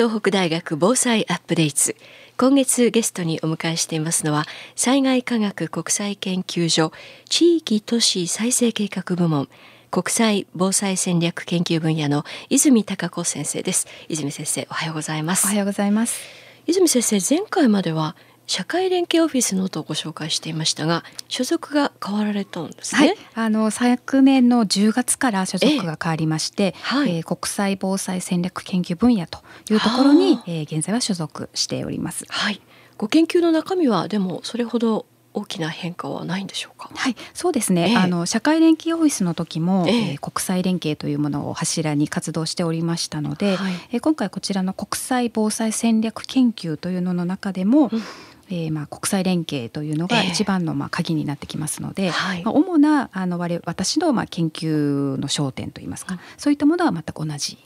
東北大学防災アップデート今月ゲストにお迎えしていますのは災害科学国際研究所地域都市再生計画部門国際防災戦略研究分野の泉孝子先生です。泉先生おはようございます。おはようございます。泉先生前回までは社会連携オフィスのとご紹介していましたが所属が変わられたんですね、はい、あの昨年の10月から所属が変わりまして、ええ。はい、えー、国際防災戦略研究分野というところに、えー、現在は所属しております。はい。ご研究の中身はでもそれほど大きな変化はないんでしょうか？はい、そうですね。えあの社会連携オフィスの時も、え。えー、国際連携というものを柱に活動しておりましたので、はい、えー、今回こちらの国際防災戦略研究というのの中でも、うんえー、まあ国際連携というのが一番のまあ鍵になってきますので、えーはい、まあ、主なあの我私のまあ研究の焦点といいますか、うん、そういったものは全く同じ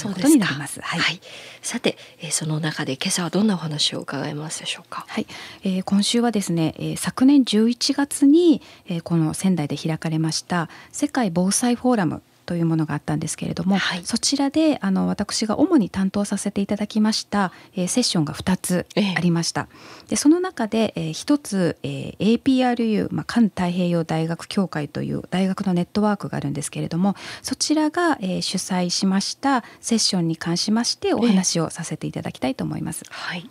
ということになります。はい、はい、さて、えー、その中で今朝はどんなお話を伺いますでしょうか？はい、えー、今週はですね、えー、昨年11月に、えー、この仙台で開かれました世界防災フォーラムというものがあったんですけれども、はい、そちらであの私が主に担当させていただきました、えー、セッションが2つありました。えー、でその中で、えー、1つ、えー、APRU、まあ、環太平洋大学協会という大学のネットワークがあるんですけれどもそちらが、えー、主催しましたセッションに関しましてお話をさせていただきたいと思います。えー、はい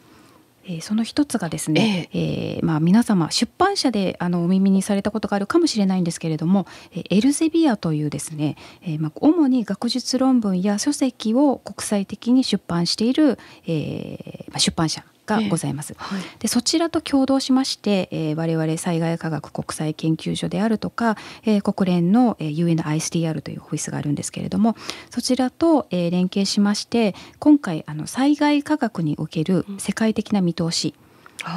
えー、その一つがですね、えー、えー、まあ、皆様出版社であのお耳にされたことがあるかもしれないんですけれども、えエルゼビアというですね、えーまあ、主に学術論文や書籍を国際的に出版している、えーまあ、出版社がございます。えーはい、でそちらと共同しまして、えー、我々災害科学国際研究所であるとか、えー、国連の、えー、UNISDR というオフィスがあるんですけれどもそちらと、えー、連携しまして今回あの災害科学における世界的な見通し、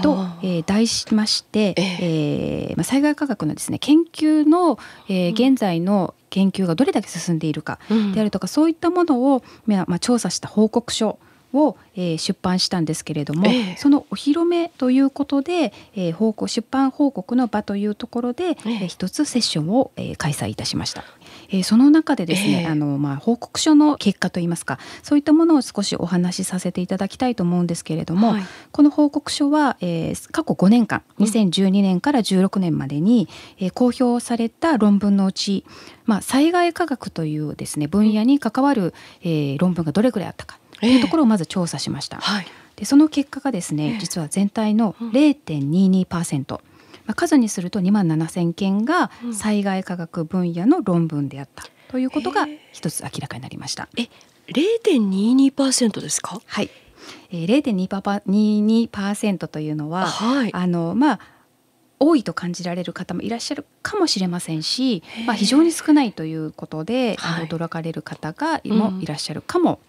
と、えー、題しまして、えー、えー、まあ、災害科学のですね研究の、えー、現在の研究がどれだけ進んでいるかであるとか、うん、そういったものを、まあ、調査した報告書を、えー、出版したんですけれども、えー、そのお披露目ということで、えー、報告出版報告の場というところで、えー、一つセッションを、えー、開催いたしました。えー、その中でですね、えー、あのまあ、報告書の結果といいますかそういったものを少しお話しさせていただきたいと思うんですけれども、はい、この報告書は、えー、過去5年間2012年から16年までに、えー、公表された論文のうち、まあ、災害科学というですね分野に関わる、えー、論文がどれぐらいあったかというところをまず調査しました。はい、でその結果がですね、実は全体の0.22%、まあ、数にすると2万7,000件が災害科学分野の論文であった。ということが一つ明らかになりました。え0.22%ですか？はい、えー、0.22%というのは、はい、あのまあ多いと感じられる方もいらっしゃるかもしれませんし、まあ、非常に少ないということで、はい、驚かれる方がもいらっしゃるかも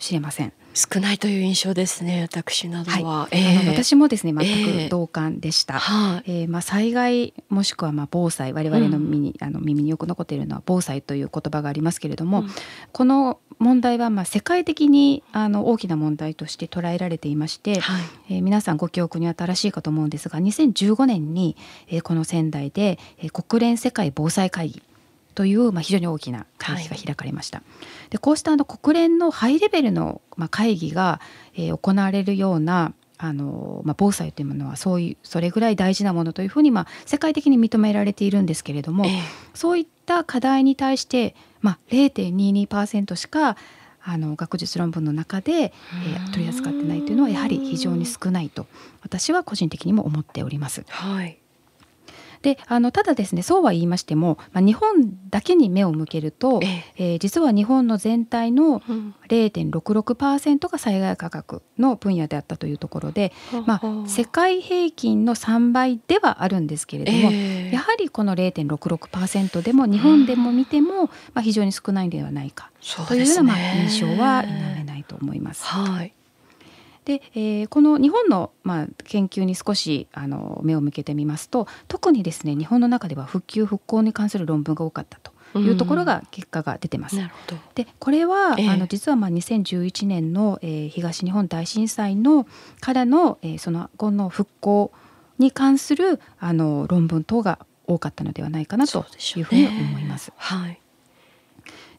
しれません。少ないという印象ですね私などは、はい、えー、私もですね全く同感でした、えー、えー、まあ、災害もしくはまあ防災我々の耳にうん、あの耳によく残っているのは防災という言葉がありますけれども、うん、この問題はまあ世界的にあの大きな問題として捉えられていまして、はい、えー、皆さんご記憶に新しいかと思うんですが2015年に、えー、この仙台で、えー、国連世界防災会議という、まあ、非常に大きな会議が開かれました。はい、でこうしたあの国連のハイレベルの、まあ、会議が、えー、行われるようなあの、まあ、防災というものはそういうそれぐらい大事なものというふうに、まあ、世界的に認められているんですけれども、えー、そういった課題に対して、まあ、0.22%しかあの学術論文の中で、えー、取り扱ってないというのはやはり非常に少ないと私は個人的にも思っております。はいであのただですねそうは言いましても、まあ、日本だけに目を向けると、ええ。ー、実は日本の全体の0.66%が災害科学の分野であったというところで、まあ、世界平均の3倍ではあるんですけれども、えー、やはりこの0.66%でも日本でも見ても、まあ、非常に少ないんではないかというようなまあ印象は否めないと思います。はいで、えー、この日本の、まあ、研究に少しあの目を向けてみますと特にですね日本の中では復旧復興に関する論文が多かったと。いうところが結果が出てます。でこれは、えー、あの実はまあ2011年の、えー、東日本大震災のからの、えー、その後の復興に関するあの論文等が多かったのではないかなというふうに思います。はい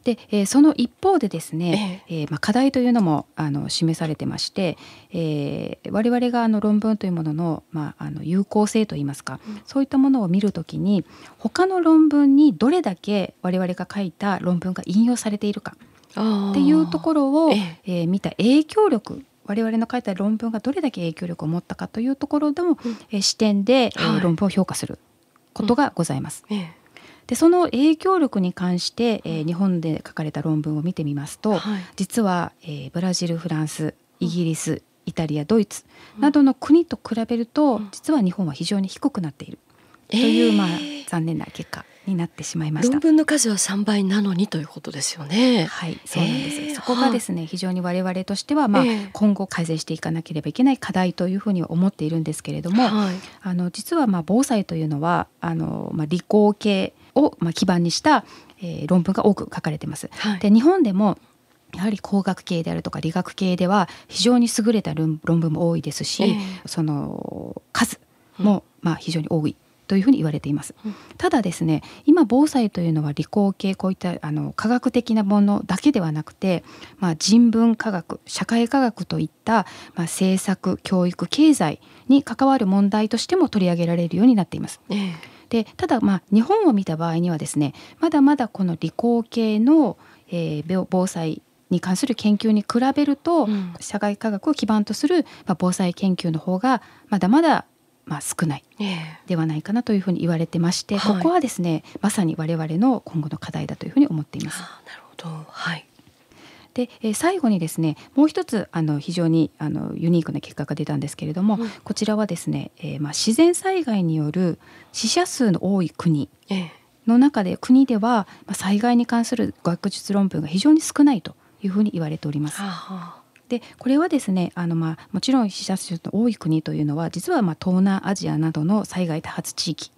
で、えー、その一方でですね、えー、えー、まあ、課題というのもあの示されてまして、えー、我々があの論文というものの,、まあ、あの有効性といいますか、うん、そういったものを見るときに他の論文にどれだけ我々が書いた論文が引用されているかっていうところを、ええ。ー、見た影響力我々の書いた論文がどれだけ影響力を持ったかというところの、うん、え視点で、はい、論文を評価することがございます。うんえでその影響力に関して、えー、日本で書かれた論文を見てみますと、はい、実は、えー、ブラジルフランスイギリス、イタリアドイツなどの国と比べると、実は日本は非常に低くなっている。という、まあ、残念な結果になってしまいました。論文の数は3倍なのにということですよね。はいそうなんです、そこがですね非常に我々としてはまあ、今後改善していかなければいけない課題というふうには思っているんですけれども、はい、あの実はまあ防災というのはあのまあ理工系をまあ基盤にした、えー、論文が多く書かれています。はい、で日本でもやはり工学系であるとか理学系では非常に優れた論文も多いですし、えー、その数もまあ非常に多いというふうに言われています。うん、ただですね今防災というのは理工系こういったあの科学的なものだけではなくて、まあ、人文科学社会科学といった、まあ、政策教育経済に関わる問題としても取り上げられるようになっています。えーでただまあ日本を見た場合にはですねまだまだこの理工系の、えー、防災に関する研究に比べると、うん、社会科学を基盤とする、まあ、防災研究の方がまだまだまあ、少ないではないかなというふうに言われてまして、えー、ここはですね、まさに我々の今後の課題だというふうに思っています。なるほど、はい。で、えー、最後にですねもう一つあの非常にあのユニークな結果が出たんですけれども、うん、こちらはですね、えーまあ、自然災害による死者数の多い国の中で、国では、まあ、災害に関する学術論文が非常に少ないというふうに言われております。はあでこれはですねあの、まあ、もちろん死者数の多い国というのは実はまあ東南アジアなどの災害多発地域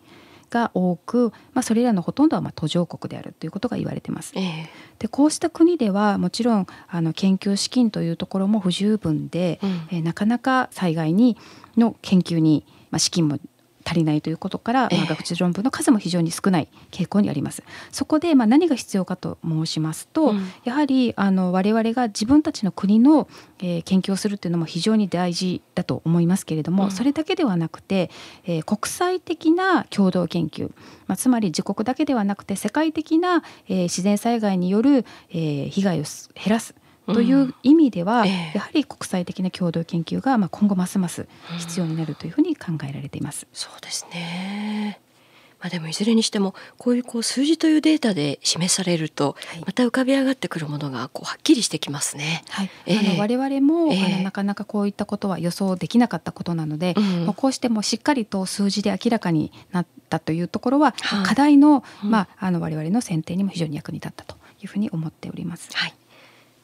が多く、まあ、それらのほとんどはまあ途上国であるということが言われてます。えー、でこうした国ではもちろんあの研究資金というところも不十分で、うん、えー、なかなか災害にの研究に、まあ、資金も足りないということから、まあ、学術論文の数も非常に少ない傾向にあります。そこで、まあ、何が必要かと申しますと、うん、やはりあの我々が自分たちの国の、えー、研究をするというのも非常に大事だと思いますけれども、うん、それだけではなくて、えー、国際的な共同研究、まあ、つまり自国だけではなくて世界的な、えー、自然災害による、えー、被害を減らすという意味では、うん。えー、やはり国際的な共同研究が、まあ、今後ますます必要になるというふうに考えられています。うん、そうですね。まあ、でもいずれにしてもこういうこう数字というデータで示されると、また浮かび上がってくるものがこうはっきりしてきますね。はい。えー、あの我々も、えー、あのなかなかこういったことは予想できなかったことなので、うん、こうしてもしっかりと数字で明らかになったというところは、はい、課題の,、まあ、あの我々の選定にも非常に役に立ったというふうに思っております。はい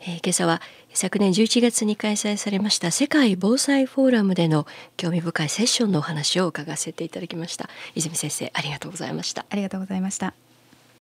えー、今朝は昨年11月に開催されました世界防災フォーラムでの興味深いセッションのお話を伺わせていただきました。泉先生ありがとうございました。ありがとうございました。